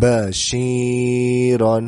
بشيرا.